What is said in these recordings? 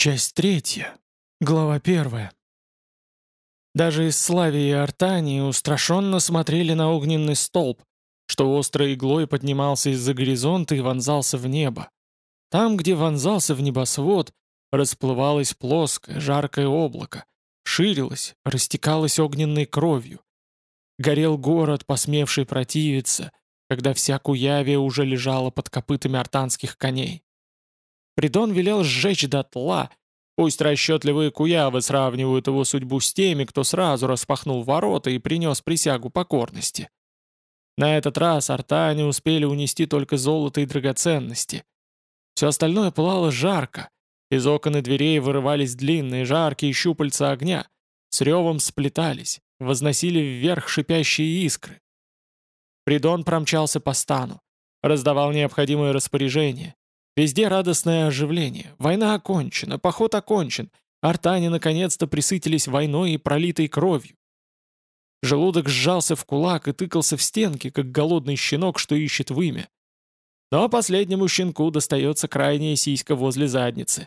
Часть третья. Глава первая. Даже из Славии и Артании устрашенно смотрели на огненный столб, что острой иглой поднимался из-за горизонта и вонзался в небо. Там, где вонзался в небосвод, расплывалось плоское, жаркое облако, ширилось, растекалось огненной кровью. Горел город, посмевший противиться, когда вся Куявия уже лежала под копытами артанских коней. Придон велел сжечь дотла, пусть расчетливые куявы сравнивают его судьбу с теми, кто сразу распахнул ворота и принес присягу покорности. На этот раз артане успели унести только золото и драгоценности. Все остальное пылало жарко, из окон и дверей вырывались длинные жаркие щупальца огня, с ревом сплетались, возносили вверх шипящие искры. Придон промчался по стану, раздавал необходимые распоряжения, Везде радостное оживление. Война окончена, поход окончен. Артане наконец-то присытились войной и пролитой кровью. Желудок сжался в кулак и тыкался в стенки, как голодный щенок, что ищет вымя. Но последнему щенку достается крайняя сиська возле задницы.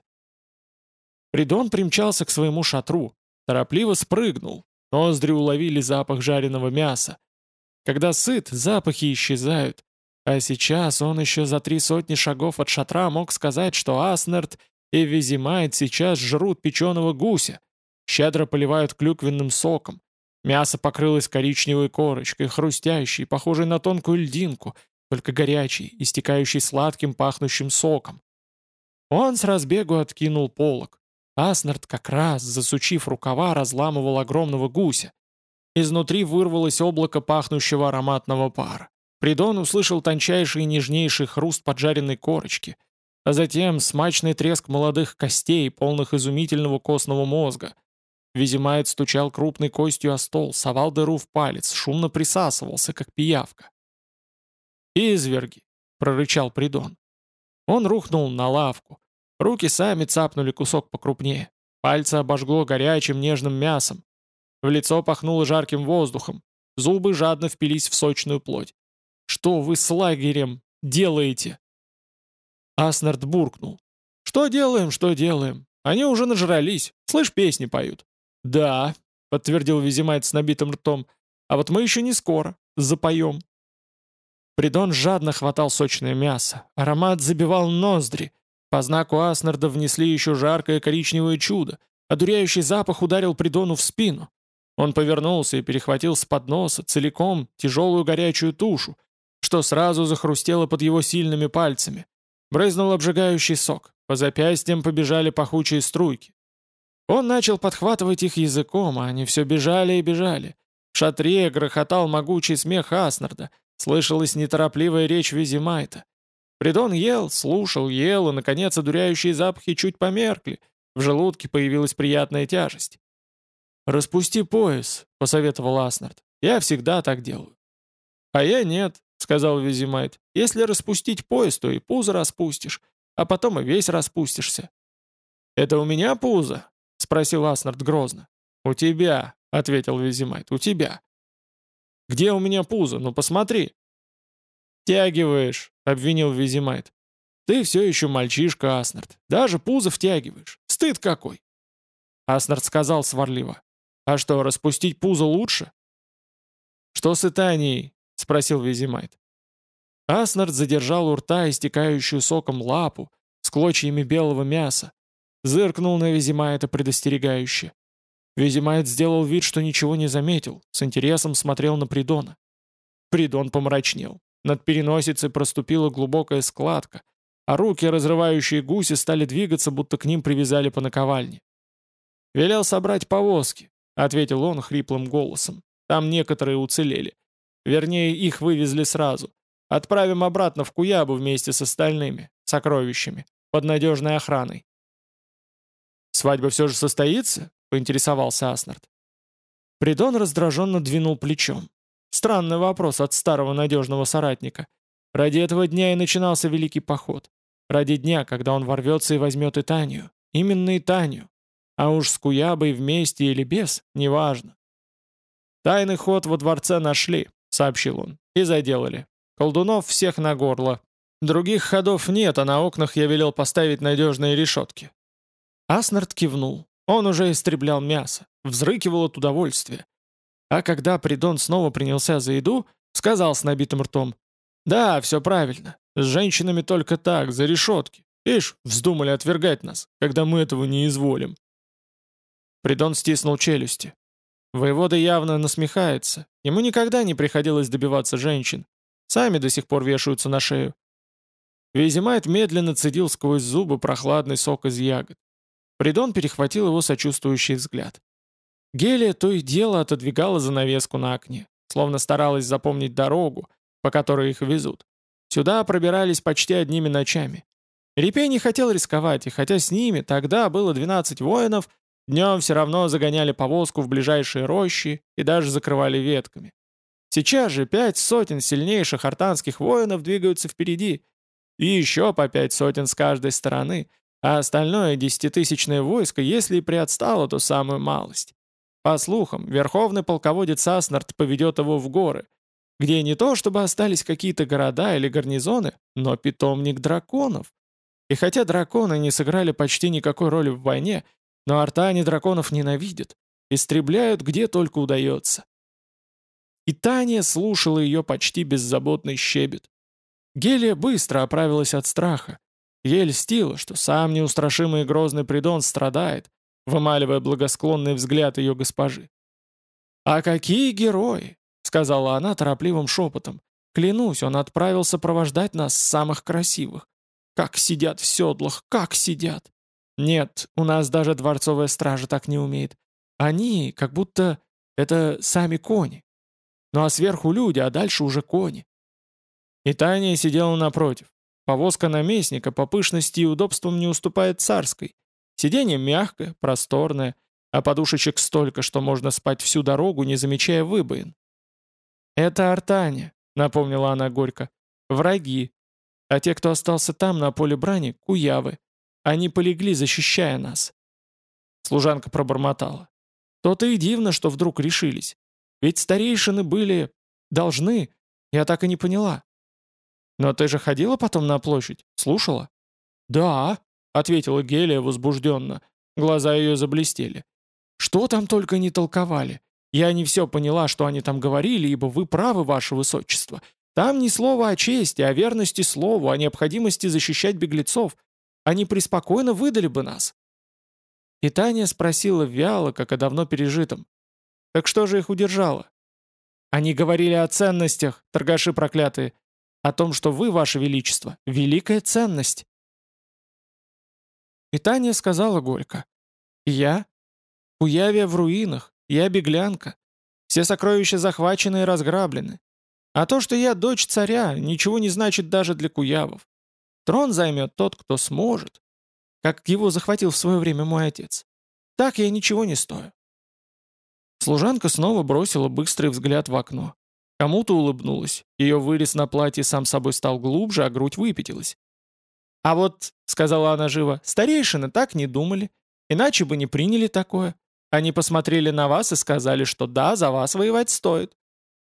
Придон примчался к своему шатру, торопливо спрыгнул, ноздри уловили запах жареного мяса. Когда сыт, запахи исчезают, а сейчас он еще за три сотни шагов от шатра мог сказать, что Аснерт и Визимайт сейчас жрут печеного гуся, щедро поливают клюквенным соком. Мясо покрылось коричневой корочкой, хрустящей, похожей на тонкую льдинку, только горячей, истекающей сладким пахнущим соком. Он с разбегу откинул полог. Аснард как раз, засучив рукава, разламывал огромного гуся. Изнутри вырвалось облако пахнущего ароматного пара. Придон услышал тончайший и нежнейший хруст поджаренной корочки, а затем смачный треск молодых костей, полных изумительного костного мозга. Визимает стучал крупной костью о стол, совал дыру в палец, шумно присасывался, как пиявка. «Изверги!» — прорычал Придон. Он рухнул на лавку. Руки сами цапнули кусок покрупнее. Пальцы обожгло горячим нежным мясом. В лицо пахнуло жарким воздухом. Зубы жадно впились в сочную плоть. Что вы с лагерем делаете?» Аснард буркнул. «Что делаем, что делаем? Они уже нажрались. Слышь, песни поют». «Да», — подтвердил Визимайт с набитым ртом. «А вот мы еще не скоро. Запоем». Придон жадно хватал сочное мясо. Аромат забивал ноздри. По знаку Аснарда внесли еще жаркое коричневое чудо. Одуряющий запах ударил Придону в спину. Он повернулся и перехватил с подноса целиком тяжелую горячую тушу, что сразу захрустело под его сильными пальцами. Брызнул обжигающий сок, по запястьям побежали пахучие струйки. Он начал подхватывать их языком, а они все бежали и бежали. В шатре грохотал могучий смех Аснарда, слышалась неторопливая речь Визимайта. Придон ел, слушал, ел, и, наконец, одуряющие запахи чуть померкли. В желудке появилась приятная тяжесть. «Распусти пояс», — посоветовал Аснард. «Я всегда так делаю». «А я нет», — сказал Визимайт. «Если распустить пояс, то и пузо распустишь, а потом и весь распустишься». «Это у меня пузо?» — спросил Аснард грозно. «У тебя», — ответил Визимайт, — «у тебя». «Где у меня пузо? Ну посмотри». «Тягиваешь», — обвинил Визимайт. «Ты все еще мальчишка, Аснард. Даже пузо втягиваешь. Стыд какой!» Аснард сказал сварливо. «А что, распустить пузо лучше?» «Что с Итанией?» — спросил Визимайт. Аснард задержал у рта истекающую соком лапу с клочьями белого мяса. Зыркнул на Визимайта предостерегающе. Визимайт сделал вид, что ничего не заметил, с интересом смотрел на Придона. Придон помрачнел. Над переносицей проступила глубокая складка, а руки, разрывающие гуси, стали двигаться, будто к ним привязали по наковальне. «Велел собрать повозки», — ответил он хриплым голосом. «Там некоторые уцелели. Вернее, их вывезли сразу. Отправим обратно в Куябу вместе с остальными, сокровищами, под надежной охраной. «Свадьба все же состоится?» — поинтересовался Аснард. Придон раздраженно двинул плечом. Странный вопрос от старого надежного соратника. Ради этого дня и начинался Великий Поход. Ради дня, когда он ворвется и возьмет Итанию. Именно Итанию. А уж с Куябой вместе или без, неважно. Тайный ход во дворце нашли, — сообщил он. «И заделали. Колдунов всех на горло. Других ходов нет, а на окнах я велел поставить надежные решетки». Аснард кивнул. Он уже истреблял мясо, взрыкивал от удовольствия. А когда Придон снова принялся за еду, сказал с набитым ртом, «Да, все правильно. С женщинами только так, за решетки. Ишь, вздумали отвергать нас, когда мы этого не изволим». Придон стиснул челюсти. Воевода явно насмехается. Ему никогда не приходилось добиваться женщин. Сами до сих пор вешаются на шею. Визимайт медленно цедил сквозь зубы прохладный сок из ягод. Придон перехватил его сочувствующий взгляд. Гелия то и дело отодвигала занавеску на окне, словно старалась запомнить дорогу, по которой их везут. Сюда пробирались почти одними ночами. Репей не хотел рисковать, и хотя с ними тогда было 12 воинов, днем все равно загоняли повозку в ближайшие рощи и даже закрывали ветками. Сейчас же пять сотен сильнейших артанских воинов двигаются впереди, и еще по пять сотен с каждой стороны — а остальное десятитысячное войско, если и приотстало, то самую малость. По слухам, верховный полководец Аснард поведет его в горы, где не то чтобы остались какие-то города или гарнизоны, но питомник драконов. И хотя драконы не сыграли почти никакой роли в войне, но артане драконов ненавидят, истребляют где только удается. И Таня слушала ее почти беззаботный щебет. Гелия быстро оправилась от страха, Ей льстило, что сам неустрашимый и грозный Придон страдает, вымаливая благосклонный взгляд ее госпожи. «А какие герои!» — сказала она торопливым шепотом. «Клянусь, он отправился сопровождать нас самых красивых. Как сидят в седлах, как сидят! Нет, у нас даже дворцовая стража так не умеет. Они, как будто это сами кони. Ну а сверху люди, а дальше уже кони». И Таня сидела напротив, Повозка наместника по пышности и удобствам не уступает царской. Сиденье мягкое, просторное, а подушечек столько, что можно спать всю дорогу, не замечая выбоин. «Это Артане», — напомнила она горько. «Враги. А те, кто остался там, на поле брани, — куявы. Они полегли, защищая нас». Служанка пробормотала. «То-то и дивно, что вдруг решились. Ведь старейшины были... должны. Я так и не поняла. «Но ты же ходила потом на площадь? Слушала?» «Да», — ответила Гелия возбужденно. Глаза ее заблестели. «Что там только не толковали? Я не все поняла, что они там говорили, ибо вы правы, ваше высочество. Там ни слова о чести, о верности слову, о необходимости защищать беглецов. Они преспокойно выдали бы нас». И Таня спросила вяло, как о давно пережитом. «Так что же их удержало?» «Они говорили о ценностях, торгаши проклятые. О том, что вы, ваше величество, великая ценность. И Таня сказала горько. Я? Куявия в руинах, я беглянка. Все сокровища захвачены и разграблены. А то, что я дочь царя, ничего не значит даже для куявов. Трон займет тот, кто сможет, как его захватил в свое время мой отец. Так я ничего не стою. Служанка снова бросила быстрый взгляд в окно. Кому-то улыбнулась. Ее вырез на платье сам собой стал глубже, а грудь выпятилась. «А вот», — сказала она живо, — «старейшины так не думали. Иначе бы не приняли такое. Они посмотрели на вас и сказали, что да, за вас воевать стоит.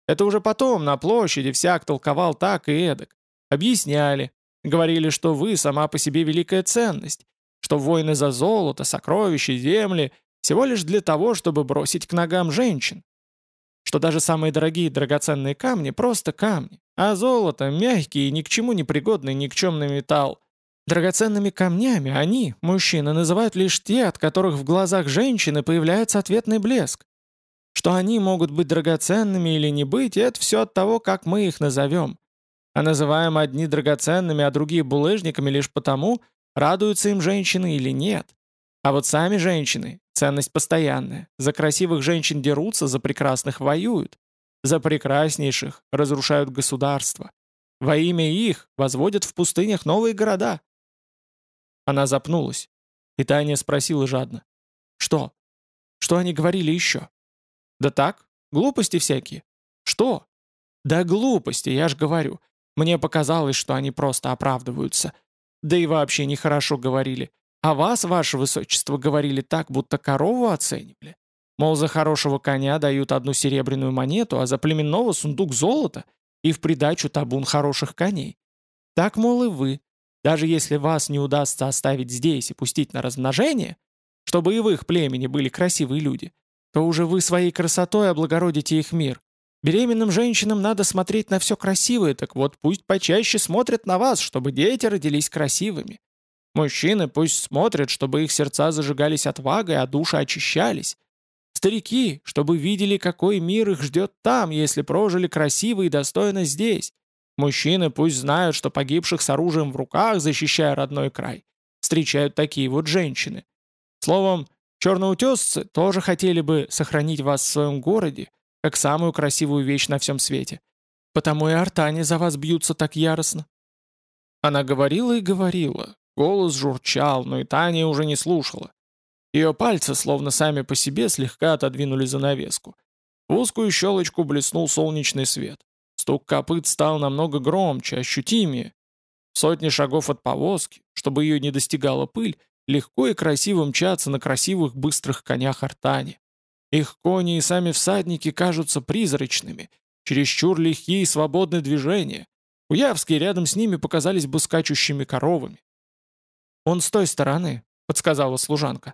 Это уже потом на площади всяк толковал так и эдак. Объясняли. Говорили, что вы сама по себе великая ценность, что войны за золото, сокровища, земли всего лишь для того, чтобы бросить к ногам женщин что даже самые дорогие драгоценные камни — просто камни, а золото — мягкий и ни к чему не пригодный никчемный металл. Драгоценными камнями они, мужчины, называют лишь те, от которых в глазах женщины появляется ответный блеск. Что они могут быть драгоценными или не быть, это все от того, как мы их назовем. А называем одни драгоценными, а другие булыжниками лишь потому, радуются им женщины или нет. А вот сами женщины Ценность постоянная. За красивых женщин дерутся, за прекрасных воюют. За прекраснейших разрушают государства. Во имя их возводят в пустынях новые города. Она запнулась. И Таня спросила жадно. Что? Что они говорили еще? Да так, глупости всякие. Что? Да глупости, я ж говорю. Мне показалось, что они просто оправдываются. Да и вообще нехорошо говорили. А вас, ваше высочество, говорили так, будто корову оценивали. Мол, за хорошего коня дают одну серебряную монету, а за племенного сундук золота и в придачу табун хороших коней. Так, мол, и вы. Даже если вас не удастся оставить здесь и пустить на размножение, чтобы и в их племени были красивые люди, то уже вы своей красотой облагородите их мир. Беременным женщинам надо смотреть на все красивое, так вот пусть почаще смотрят на вас, чтобы дети родились красивыми. Мужчины пусть смотрят, чтобы их сердца зажигались отвагой, а души очищались. Старики, чтобы видели, какой мир их ждет там, если прожили красиво и достойно здесь. Мужчины пусть знают, что погибших с оружием в руках, защищая родной край, встречают такие вот женщины. Словом, черноутесцы тоже хотели бы сохранить вас в своем городе, как самую красивую вещь на всем свете. Потому и артане за вас бьются так яростно». Она говорила и говорила. Голос журчал, но и Таня уже не слушала. Ее пальцы, словно сами по себе, слегка отодвинули занавеску. В узкую щелочку блеснул солнечный свет. Стук копыт стал намного громче, ощутимее. Сотни шагов от повозки, чтобы ее не достигала пыль, легко и красиво мчаться на красивых быстрых конях артани. Их кони и сами всадники кажутся призрачными, чересчур легкие и свободные движения. Уявские рядом с ними показались бы скачущими коровами. «Он с той стороны», — подсказала служанка.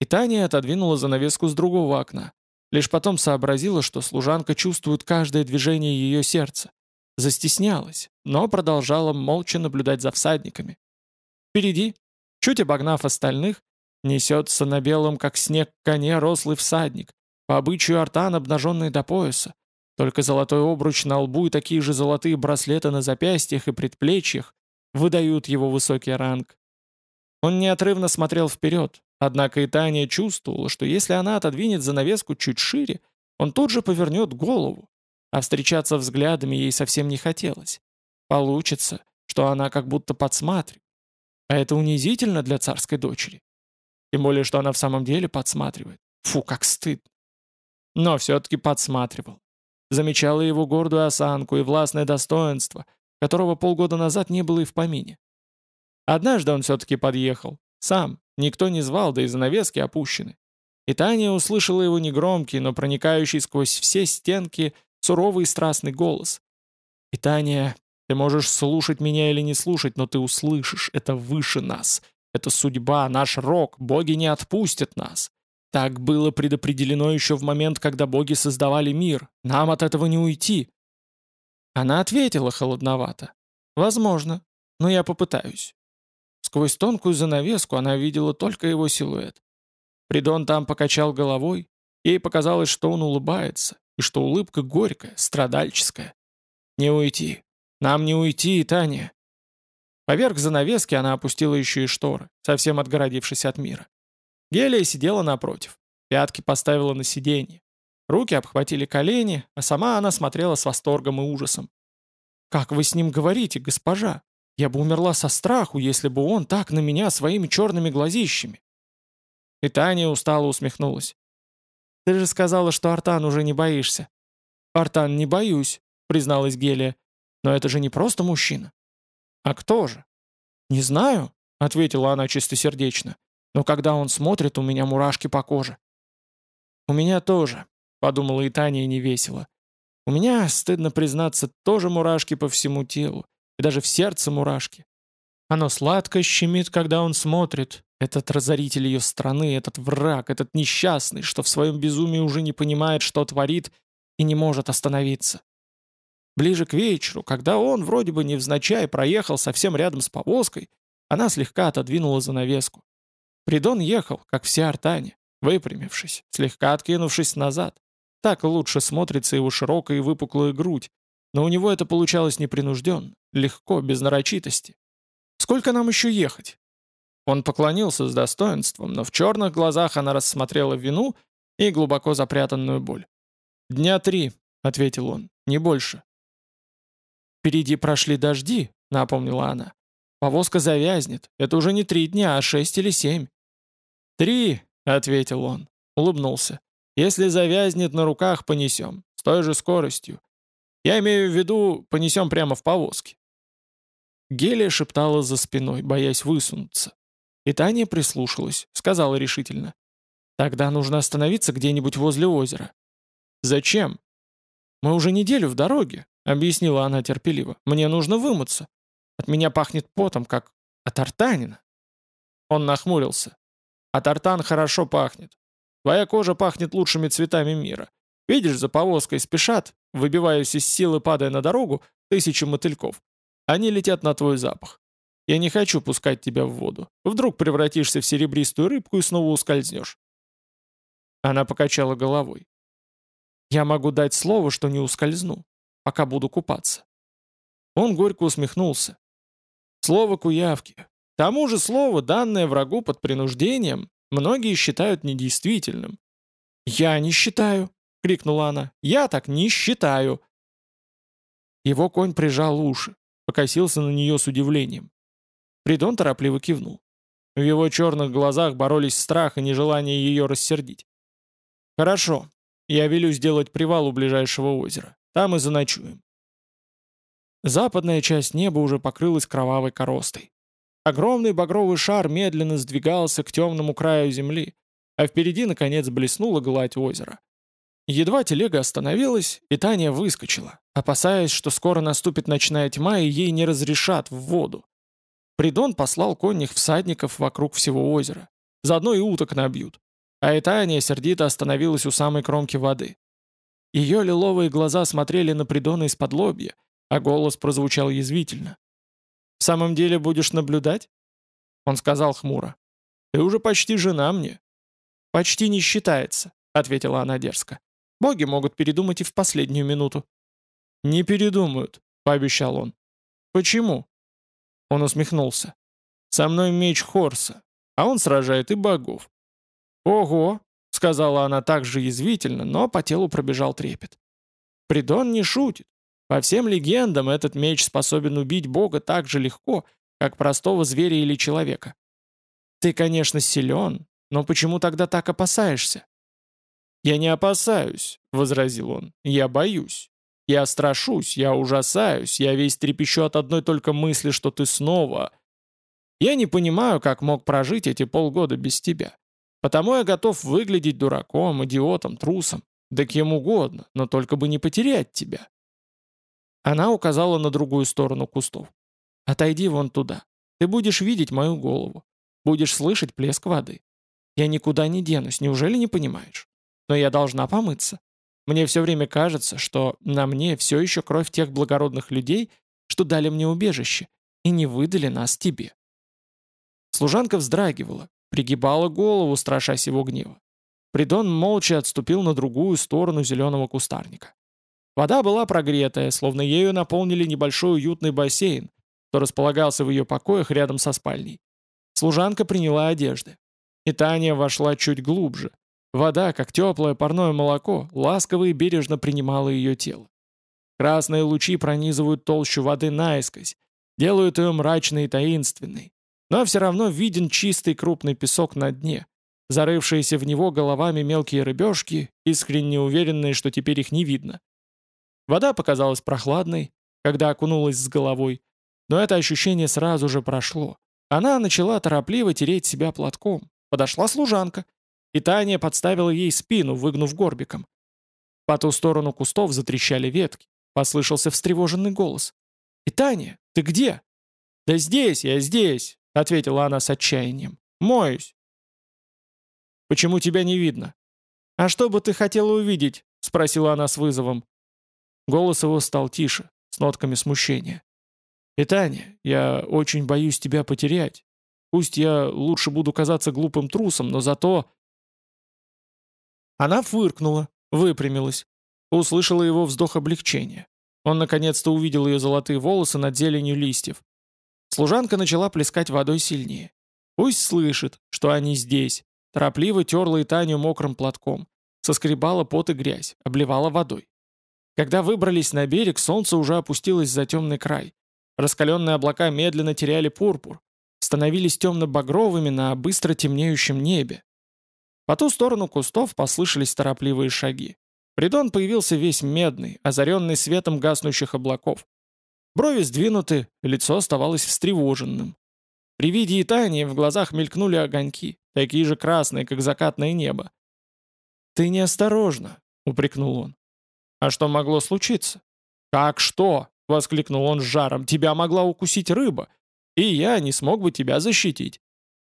И Таня отодвинула занавеску с другого окна. Лишь потом сообразила, что служанка чувствует каждое движение ее сердца. Застеснялась, но продолжала молча наблюдать за всадниками. Впереди, чуть обогнав остальных, Несется на белом, как снег, коне рослый всадник, по обычаю артан, обнаженный до пояса. Только золотой обруч на лбу и такие же золотые браслеты на запястьях и предплечьях выдают его высокий ранг. Он неотрывно смотрел вперед, однако и Таня чувствовала, что если она отодвинет занавеску чуть шире, он тут же повернет голову, а встречаться взглядами ей совсем не хотелось. Получится, что она как будто подсматривает. А это унизительно для царской дочери. Тем более, что она в самом деле подсматривает. Фу, как стыд. Но все-таки подсматривал. Замечала его гордую осанку и властное достоинство, которого полгода назад не было и в помине. Однажды он все-таки подъехал. Сам. Никто не звал, да и занавески опущены. И Таня услышала его негромкий, но проникающий сквозь все стенки суровый и страстный голос. «И Таня, ты можешь слушать меня или не слушать, но ты услышишь, это выше нас. Это судьба, наш рок, боги не отпустят нас. Так было предопределено еще в момент, когда боги создавали мир. Нам от этого не уйти. Она ответила холодновато. Возможно, но я попытаюсь. Сквозь тонкую занавеску она видела только его силуэт. Придон там покачал головой. Ей показалось, что он улыбается, и что улыбка горькая, страдальческая. «Не уйти. Нам не уйти, Таня. Поверх занавески она опустила еще и шторы, совсем отгородившись от мира. Гелия сидела напротив, пятки поставила на сиденье. Руки обхватили колени, а сама она смотрела с восторгом и ужасом. «Как вы с ним говорите, госпожа? Я бы умерла со страху, если бы он так на меня своими черными глазищами». И Таня устало усмехнулась. «Ты же сказала, что Артан уже не боишься». «Артан, не боюсь», — призналась Гелия. «Но это же не просто мужчина. «А кто же?» «Не знаю», — ответила она чистосердечно. «Но когда он смотрит, у меня мурашки по коже». «У меня тоже», — подумала и Таня невесело. «У меня, стыдно признаться, тоже мурашки по всему телу, и даже в сердце мурашки. Оно сладко щемит, когда он смотрит, этот разоритель ее страны, этот враг, этот несчастный, что в своем безумии уже не понимает, что творит, и не может остановиться. Ближе к вечеру, когда он вроде бы невзначай проехал совсем рядом с повозкой, она слегка отодвинула занавеску. Придон ехал, как все артане, выпрямившись, слегка откинувшись назад. Так лучше смотрится его широкая и выпуклая грудь, но у него это получалось непринужденно, легко, без нарочитости. «Сколько нам еще ехать?» Он поклонился с достоинством, но в черных глазах она рассмотрела вину и глубоко запрятанную боль. «Дня три», — ответил он, — «не больше». «Впереди прошли дожди», — напомнила она. «Повозка завязнет. Это уже не три дня, а шесть или семь». «Три», — ответил он, улыбнулся. «Если завязнет, на руках понесем, с той же скоростью. Я имею в виду, понесем прямо в повозке». Гелия шептала за спиной, боясь высунуться. И Таня прислушалась, сказала решительно. «Тогда нужно остановиться где-нибудь возле озера». «Зачем?» «Мы уже неделю в дороге. Объяснила она терпеливо. «Мне нужно вымыться. От меня пахнет потом, как от артанина». Он нахмурился. А тартан хорошо пахнет. Твоя кожа пахнет лучшими цветами мира. Видишь, за повозкой спешат, выбиваясь из силы, падая на дорогу, тысячи мотыльков. Они летят на твой запах. Я не хочу пускать тебя в воду. Вдруг превратишься в серебристую рыбку и снова ускользнешь. Она покачала головой. Я могу дать слово, что не ускользну, пока буду купаться. Он горько усмехнулся. Слово куявки. Тому же слово, данное врагу под принуждением, многие считают недействительным. «Я не считаю», — крикнула она. «Я так не считаю». Его конь прижал уши, покосился на нее с удивлением. Придон торопливо кивнул. В его черных глазах боролись страх и нежелание ее рассердить. «Хорошо. Я велю сделать привал у ближайшего озера. Там и заночуем». Западная часть неба уже покрылась кровавой коростой. Огромный багровый шар медленно сдвигался к темному краю земли, а впереди, наконец, блеснула гладь озера. Едва телега остановилась, и Таня выскочила, опасаясь, что скоро наступит ночная тьма и ей не разрешат в воду. Придон послал конних всадников вокруг всего озера. Заодно и уток набьют. А Итания сердито остановилась у самой кромки воды. Ее лиловые глаза смотрели на Придона из-под лобья, а голос прозвучал язвительно. «В самом деле будешь наблюдать?» Он сказал хмуро. «Ты уже почти жена мне». «Почти не считается», — ответила она дерзко. Боги могут передумать и в последнюю минуту». «Не передумают», — пообещал он. «Почему?» Он усмехнулся. «Со мной меч Хорса, а он сражает и богов». «Ого!» — сказала она так же язвительно, но по телу пробежал трепет. «Придон не шутит. По всем легендам этот меч способен убить бога так же легко, как простого зверя или человека. Ты, конечно, силен, но почему тогда так опасаешься?» «Я не опасаюсь», — возразил он. «Я боюсь. Я страшусь, я ужасаюсь, я весь трепещу от одной только мысли, что ты снова...» «Я не понимаю, как мог прожить эти полгода без тебя. Потому я готов выглядеть дураком, идиотом, трусом, да кем угодно, но только бы не потерять тебя». Она указала на другую сторону кустов. «Отойди вон туда. Ты будешь видеть мою голову. Будешь слышать плеск воды. Я никуда не денусь, неужели не понимаешь?» но я должна помыться. Мне все время кажется, что на мне все еще кровь тех благородных людей, что дали мне убежище, и не выдали нас тебе». Служанка вздрагивала, пригибала голову, страшась его гнева. Придон молча отступил на другую сторону зеленого кустарника. Вода была прогретая, словно ею наполнили небольшой уютный бассейн, что располагался в ее покоях рядом со спальней. Служанка приняла одежды. И Таня вошла чуть глубже, Вода, как теплое парное молоко, ласково и бережно принимала ее тело. Красные лучи пронизывают толщу воды наискось, делают ее мрачной и таинственной. Но все равно виден чистый крупный песок на дне, зарывшиеся в него головами мелкие рыбешки, искренне уверенные, что теперь их не видно. Вода показалась прохладной, когда окунулась с головой, но это ощущение сразу же прошло. Она начала торопливо тереть себя платком. Подошла служанка — и Таня подставила ей спину, выгнув горбиком. По ту сторону кустов затрещали ветки. Послышался встревоженный голос. «И Таня, ты где?» «Да здесь, я здесь», — ответила она с отчаянием. «Моюсь». «Почему тебя не видно?» «А что бы ты хотела увидеть?» — спросила она с вызовом. Голос его стал тише, с нотками смущения. «И я очень боюсь тебя потерять. Пусть я лучше буду казаться глупым трусом, но зато...» Она фыркнула, выпрямилась. Услышала его вздох облегчения. Он наконец-то увидел ее золотые волосы над зеленью листьев. Служанка начала плескать водой сильнее. Пусть слышит, что они здесь. Торопливо терла и Таню мокрым платком. Соскребала пот и грязь, обливала водой. Когда выбрались на берег, солнце уже опустилось за темный край. Раскаленные облака медленно теряли пурпур, становились темно-багровыми на быстро темнеющем небе. По ту сторону кустов послышались торопливые шаги. Придон появился весь медный, озаренный светом гаснущих облаков. Брови сдвинуты, лицо оставалось встревоженным. При виде Итании в глазах мелькнули огоньки, такие же красные, как закатное небо. «Ты неосторожно», — упрекнул он. «А что могло случиться?» «Как что?» — воскликнул он с жаром. «Тебя могла укусить рыба, и я не смог бы тебя защитить».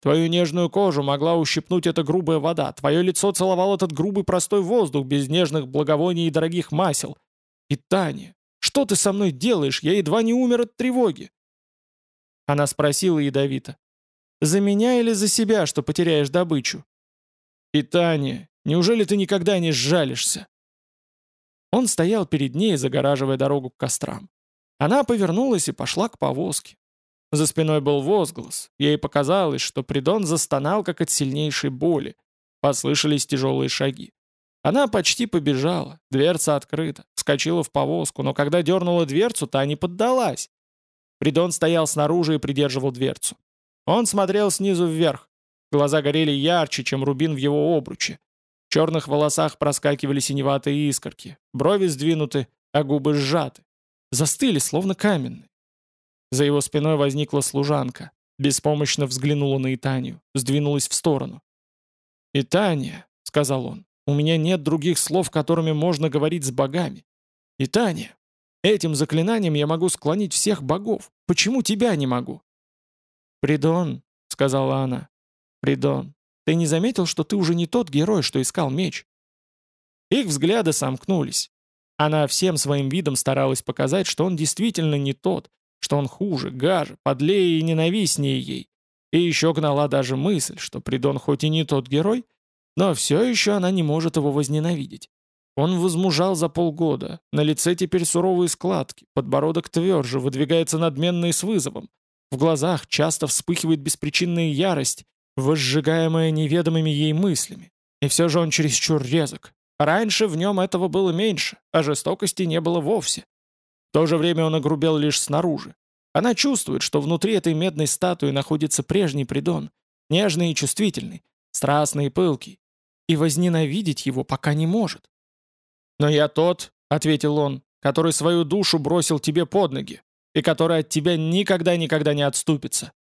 Твою нежную кожу могла ущипнуть эта грубая вода, твое лицо целовал этот грубый простой воздух без нежных благовоний и дорогих масел. И Таня, что ты со мной делаешь? Я едва не умер от тревоги. Она спросила ядовито. «За меня или за себя, что потеряешь добычу?» «Питание, неужели ты никогда не сжалишься?» Он стоял перед ней, загораживая дорогу к кострам. Она повернулась и пошла к повозке. За спиной был возглас. Ей показалось, что Придон застонал, как от сильнейшей боли. Послышались тяжелые шаги. Она почти побежала, дверца открыта, вскочила в повозку, но когда дернула дверцу, та не поддалась. Придон стоял снаружи и придерживал дверцу. Он смотрел снизу вверх. Глаза горели ярче, чем рубин в его обруче. В черных волосах проскакивали синеватые искорки. Брови сдвинуты, а губы сжаты. Застыли, словно каменные. За его спиной возникла служанка. Беспомощно взглянула на Итанию, сдвинулась в сторону. «Итания», — сказал он, — «у меня нет других слов, которыми можно говорить с богами. Итания, Этим заклинанием я могу склонить всех богов. Почему тебя не могу?» «Придон», — сказала она. «Придон, ты не заметил, что ты уже не тот герой, что искал меч?» Их взгляды сомкнулись. Она всем своим видом старалась показать, что он действительно не тот, что он хуже, гаже, подлее и ненавистнее ей. И еще гнала даже мысль, что Придон хоть и не тот герой, но все еще она не может его возненавидеть. Он возмужал за полгода, на лице теперь суровые складки, подбородок тверже, выдвигается надменно и с вызовом. В глазах часто вспыхивает беспричинная ярость, возжигаемая неведомыми ей мыслями. И все же он чересчур резок. Раньше в нем этого было меньше, а жестокости не было вовсе. В то же время он огрубел лишь снаружи. Она чувствует, что внутри этой медной статуи находится прежний придон, нежный и чувствительный, страстный и пылкий, и возненавидеть его пока не может. «Но я тот», — ответил он, — «который свою душу бросил тебе под ноги, и который от тебя никогда-никогда не отступится.